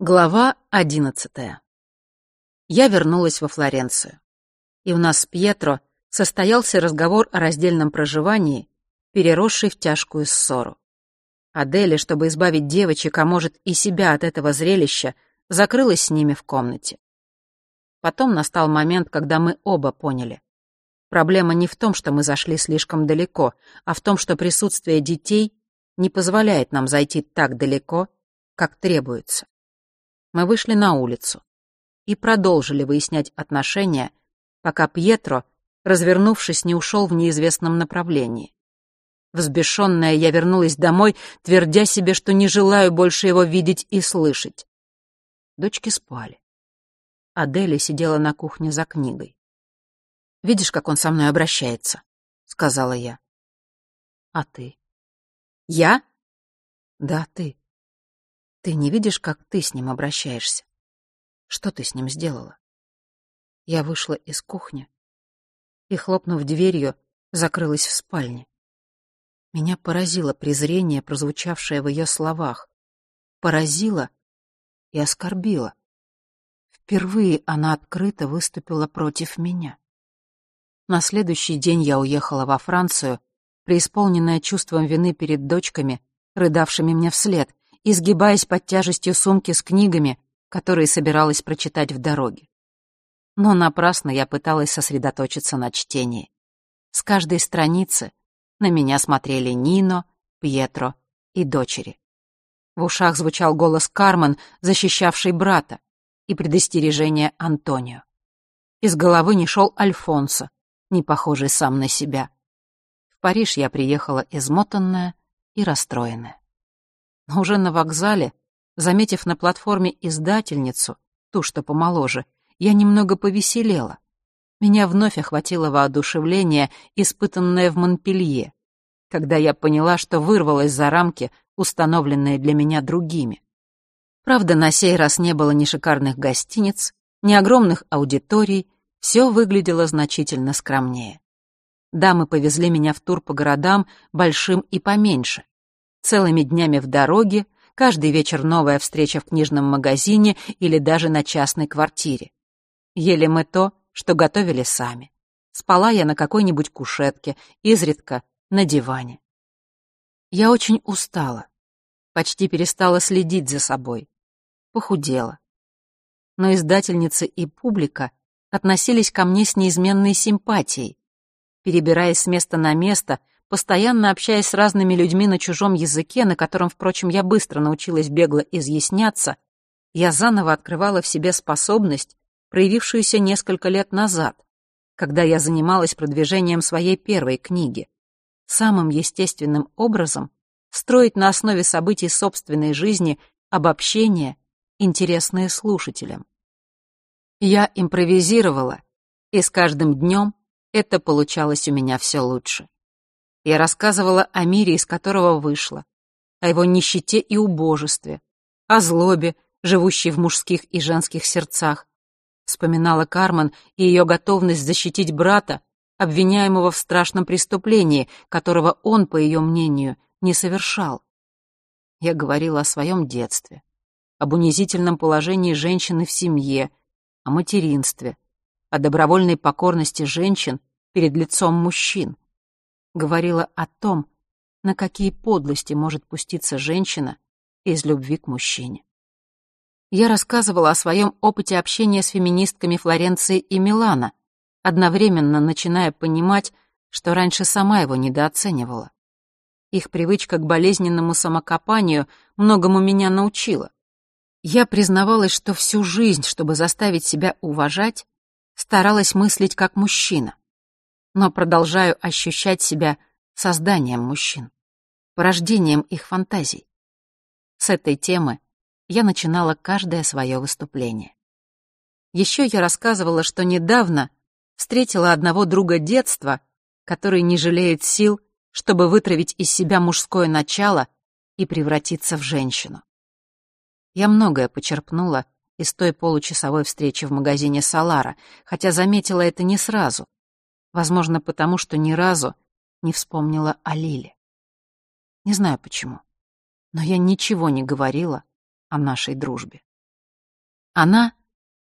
Глава одиннадцатая. Я вернулась во Флоренцию. И у нас с Пьетро состоялся разговор о раздельном проживании, переросший в тяжкую ссору. Аделя, чтобы избавить девочек, а может и себя от этого зрелища, закрылась с ними в комнате. Потом настал момент, когда мы оба поняли. Проблема не в том, что мы зашли слишком далеко, а в том, что присутствие детей не позволяет нам зайти так далеко, как требуется мы вышли на улицу и продолжили выяснять отношения, пока Пьетро, развернувшись, не ушел в неизвестном направлении. Взбешенная, я вернулась домой, твердя себе, что не желаю больше его видеть и слышать. Дочки спали. Аделя сидела на кухне за книгой. «Видишь, как он со мной обращается?» — сказала я. «А ты?» «Я?» «Да, ты. Ты не видишь, как ты с ним обращаешься? Что ты с ним сделала? Я вышла из кухни и, хлопнув дверью, закрылась в спальне. Меня поразило презрение, прозвучавшее в ее словах. Поразило и оскорбило. Впервые она открыто выступила против меня. На следующий день я уехала во Францию, преисполненная чувством вины перед дочками, рыдавшими мне вслед, изгибаясь под тяжестью сумки с книгами, которые собиралась прочитать в дороге. Но напрасно я пыталась сосредоточиться на чтении. С каждой страницы на меня смотрели Нино, Пьетро и дочери. В ушах звучал голос Кармен, защищавший брата, и предостережение Антонио. Из головы не шел Альфонсо, не похожий сам на себя. В Париж я приехала измотанная и расстроенная. Но уже на вокзале, заметив на платформе издательницу, ту, что помоложе, я немного повеселела. Меня вновь охватило воодушевление, испытанное в Монпелье, когда я поняла, что вырвалась за рамки, установленные для меня другими. Правда, на сей раз не было ни шикарных гостиниц, ни огромных аудиторий, все выглядело значительно скромнее. Дамы повезли меня в тур по городам, большим и поменьше целыми днями в дороге, каждый вечер новая встреча в книжном магазине или даже на частной квартире. Ели мы то, что готовили сами. Спала я на какой-нибудь кушетке, изредка на диване. Я очень устала, почти перестала следить за собой, похудела. Но издательницы и публика относились ко мне с неизменной симпатией. Перебираясь с места на место, постоянно общаясь с разными людьми на чужом языке, на котором, впрочем, я быстро научилась бегло изъясняться, я заново открывала в себе способность, проявившуюся несколько лет назад, когда я занималась продвижением своей первой книги. Самым естественным образом строить на основе событий собственной жизни обобщения, интересные слушателям. Я импровизировала, и с каждым днем это получалось у меня все лучше. Я рассказывала о мире, из которого вышла, о его нищете и убожестве, о злобе, живущей в мужских и женских сердцах. Вспоминала Кармен и ее готовность защитить брата, обвиняемого в страшном преступлении, которого он, по ее мнению, не совершал. Я говорила о своем детстве, об унизительном положении женщины в семье, о материнстве, о добровольной покорности женщин перед лицом мужчин говорила о том, на какие подлости может пуститься женщина из любви к мужчине. Я рассказывала о своем опыте общения с феминистками Флоренции и Милана, одновременно начиная понимать, что раньше сама его недооценивала. Их привычка к болезненному самокопанию многому меня научила. Я признавалась, что всю жизнь, чтобы заставить себя уважать, старалась мыслить как мужчина но продолжаю ощущать себя созданием мужчин, порождением их фантазий. С этой темы я начинала каждое свое выступление. Еще я рассказывала, что недавно встретила одного друга детства, который не жалеет сил, чтобы вытравить из себя мужское начало и превратиться в женщину. Я многое почерпнула из той получасовой встречи в магазине «Солара», хотя заметила это не сразу. Возможно, потому что ни разу не вспомнила о Лиле. Не знаю почему, но я ничего не говорила о нашей дружбе. Она,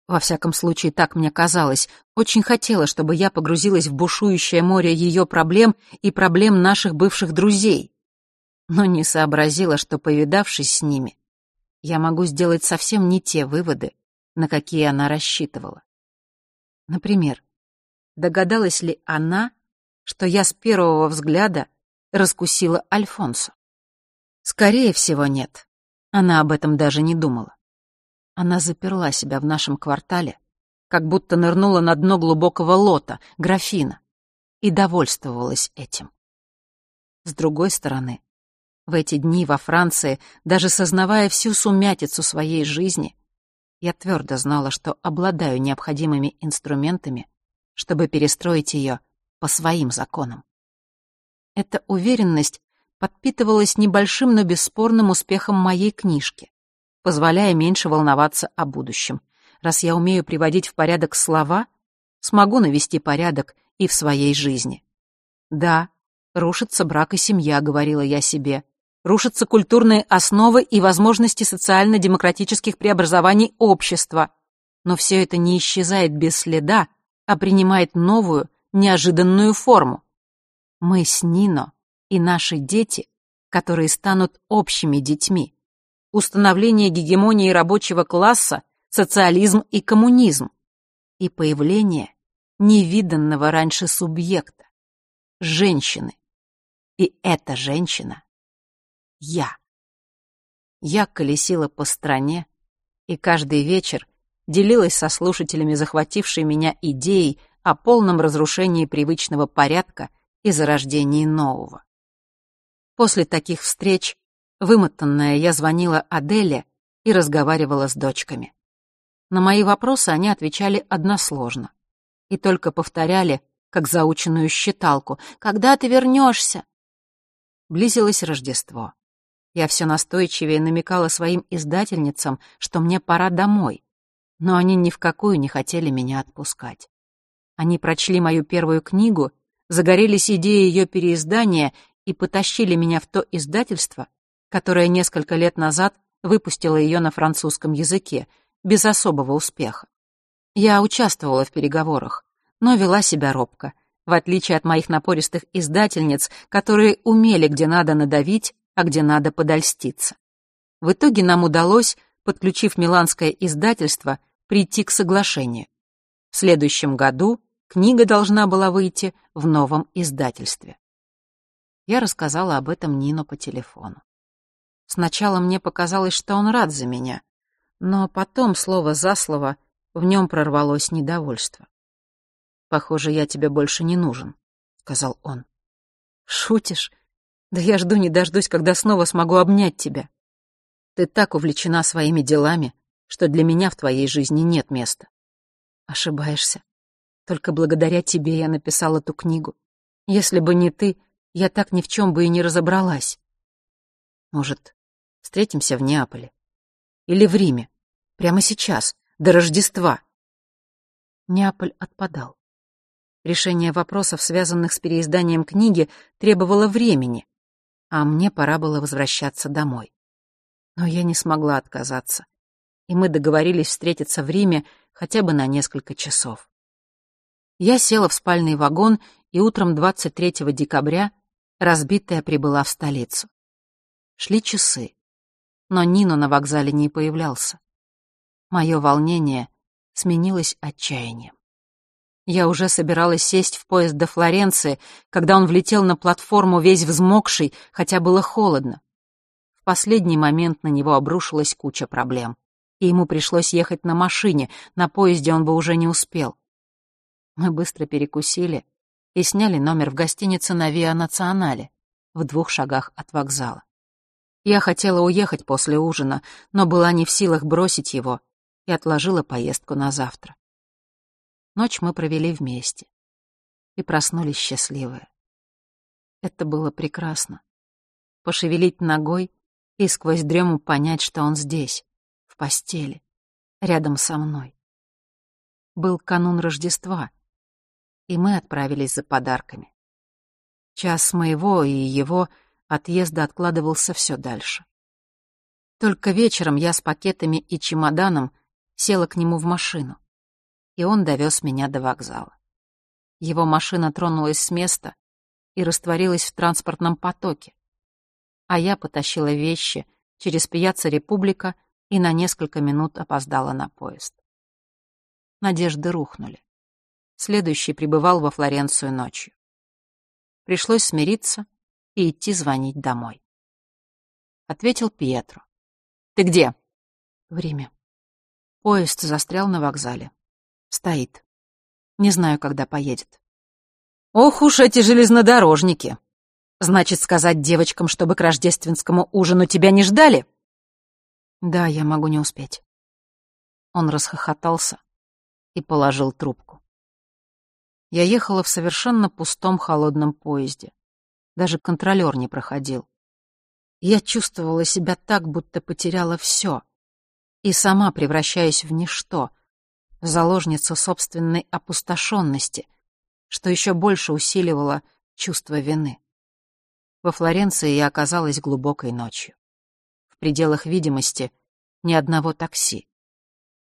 во всяком случае так мне казалось, очень хотела, чтобы я погрузилась в бушующее море ее проблем и проблем наших бывших друзей, но не сообразила, что, повидавшись с ними, я могу сделать совсем не те выводы, на какие она рассчитывала. Например, догадалась ли она, что я с первого взгляда раскусила Альфонсо? Скорее всего, нет. Она об этом даже не думала. Она заперла себя в нашем квартале, как будто нырнула на дно глубокого лота, графина, и довольствовалась этим. С другой стороны, в эти дни во Франции, даже сознавая всю сумятицу своей жизни, я твердо знала, что обладаю необходимыми инструментами, чтобы перестроить ее по своим законам. Эта уверенность подпитывалась небольшим, но бесспорным успехом моей книжки, позволяя меньше волноваться о будущем. Раз я умею приводить в порядок слова, смогу навести порядок и в своей жизни. Да, рушится брак и семья, говорила я себе. Рушатся культурные основы и возможности социально-демократических преобразований общества. Но все это не исчезает без следа, а принимает новую, неожиданную форму. Мы с Нино и наши дети, которые станут общими детьми. Установление гегемонии рабочего класса, социализм и коммунизм. И появление невиданного раньше субъекта — женщины. И эта женщина — я. Я колесила по стране, и каждый вечер делилась со слушателями захватившей меня идеей о полном разрушении привычного порядка и зарождении нового. После таких встреч, вымотанная, я звонила Аделе и разговаривала с дочками. На мои вопросы они отвечали односложно и только повторяли, как заученную считалку, «Когда ты вернешься?» Близилось Рождество. Я все настойчивее намекала своим издательницам, что мне пора домой, но они ни в какую не хотели меня отпускать. Они прочли мою первую книгу, загорелись идеей ее переиздания и потащили меня в то издательство, которое несколько лет назад выпустило ее на французском языке, без особого успеха. Я участвовала в переговорах, но вела себя робко, в отличие от моих напористых издательниц, которые умели, где надо надавить, а где надо подольститься. В итоге нам удалось, подключив миланское издательство, прийти к соглашению. В следующем году книга должна была выйти в новом издательстве. Я рассказала об этом Нино по телефону. Сначала мне показалось, что он рад за меня, но потом, слово за слово, в нем прорвалось недовольство. «Похоже, я тебе больше не нужен», — сказал он. «Шутишь? Да я жду не дождусь, когда снова смогу обнять тебя. Ты так увлечена своими делами, что для меня в твоей жизни нет места. Ошибаешься. Только благодаря тебе я написал эту книгу. Если бы не ты, я так ни в чем бы и не разобралась. Может, встретимся в Неаполе? Или в Риме? Прямо сейчас, до Рождества. Неаполь отпадал. Решение вопросов, связанных с переизданием книги, требовало времени, а мне пора было возвращаться домой. Но я не смогла отказаться и мы договорились встретиться в Риме хотя бы на несколько часов. Я села в спальный вагон, и утром 23 декабря разбитая прибыла в столицу. Шли часы, но Нино на вокзале не появлялся. Мое волнение сменилось отчаянием. Я уже собиралась сесть в поезд до Флоренции, когда он влетел на платформу весь взмокший, хотя было холодно. В последний момент на него обрушилась куча проблем и ему пришлось ехать на машине, на поезде он бы уже не успел. Мы быстро перекусили и сняли номер в гостинице на Виа Национале, в двух шагах от вокзала. Я хотела уехать после ужина, но была не в силах бросить его и отложила поездку на завтра. Ночь мы провели вместе и проснулись счастливые. Это было прекрасно. Пошевелить ногой и сквозь дрему понять, что он здесь, в постели, рядом со мной. Был канун Рождества, и мы отправились за подарками. Час моего и его отъезда откладывался все дальше. Только вечером я с пакетами и чемоданом села к нему в машину, и он довез меня до вокзала. Его машина тронулась с места и растворилась в транспортном потоке, а я потащила вещи через пьяца Република и на несколько минут опоздала на поезд. Надежды рухнули. Следующий прибывал во Флоренцию ночью. Пришлось смириться и идти звонить домой. Ответил Пьетро. «Ты где?» «Время. Поезд застрял на вокзале. Стоит. Не знаю, когда поедет». «Ох уж эти железнодорожники! Значит, сказать девочкам, чтобы к рождественскому ужину тебя не ждали?» «Да, я могу не успеть». Он расхохотался и положил трубку. Я ехала в совершенно пустом холодном поезде. Даже контролер не проходил. Я чувствовала себя так, будто потеряла все. И сама превращаюсь в ничто, в заложницу собственной опустошенности, что еще больше усиливало чувство вины. Во Флоренции я оказалась глубокой ночью. Пределах видимости ни одного такси.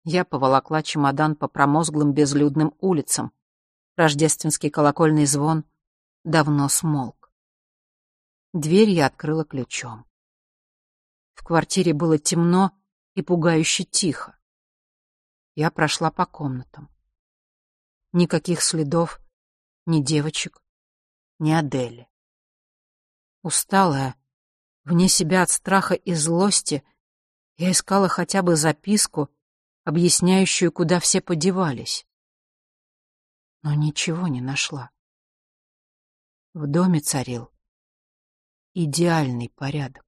Я поволокла чемодан по промозглым безлюдным улицам. Рождественский колокольный звон давно смолк. Дверь я открыла ключом. В квартире было темно и пугающе тихо. Я прошла по комнатам. Никаких следов ни девочек, ни Адели. Усталая, вне себя от страха и злости, я искала хотя бы записку, объясняющую, куда все подевались. Но ничего не нашла. В доме царил идеальный порядок.